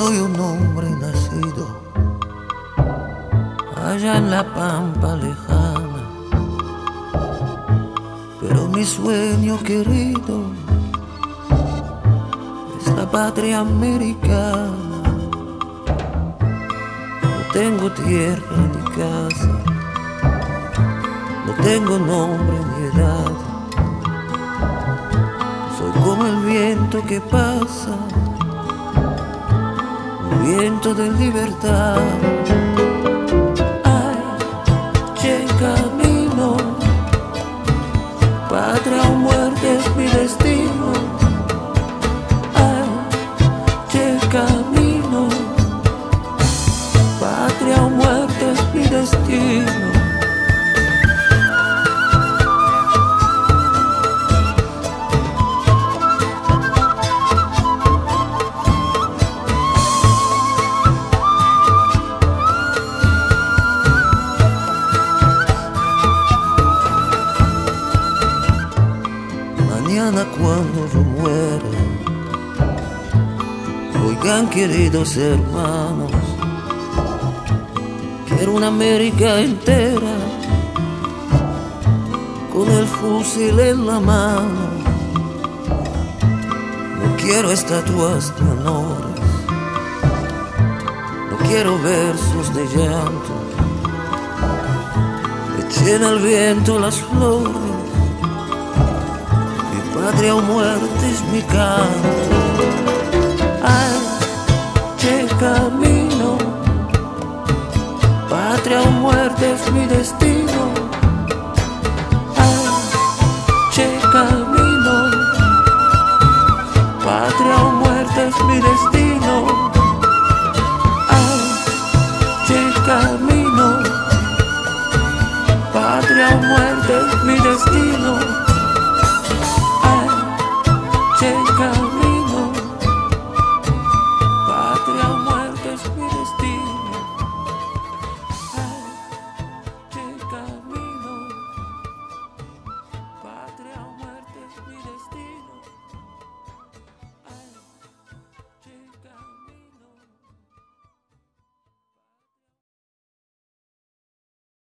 soy un hombre nacido allá en la pampa lejana, pero mi sueño querido es la patria americana. No tengo tierra ni casa, no tengo nombre ni edad, soy como el viento que pasa viento de libertad. Ay, che camino, patria o muerte es mi destino. Ay, che camino, patria o muerte es mi destino. Mañana cuando yo muera, oigan queridos hermanos, quiero una América entera con el fusil en la mano. No quiero estatuas de honores, no quiero versos de llanto, echen al viento las flores patria o muerte es mi canto. Ay, che camino, patria o muerte es mi destino. Ay, che camino, patria o muerte es mi destino. Ay, che camino, patria o muerte es mi destino.